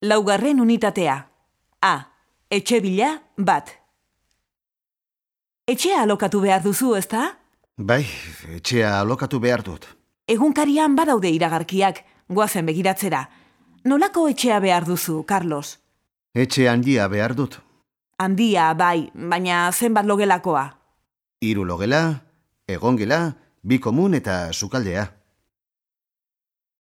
Laugarren unitatea. A. Etxe bila, bat. Etxea alokatu behar duzu, ezta? Bai, etxea alokatu behar dut. Egunkarian badaude iragarkiak, goazen begiratzera. Nolako etxea behar duzu, Carlos? Etxe handia behar dut. Handia, bai, baina zenbat logelakoa. Hiru logela, egongela, bi komun eta sukaldea.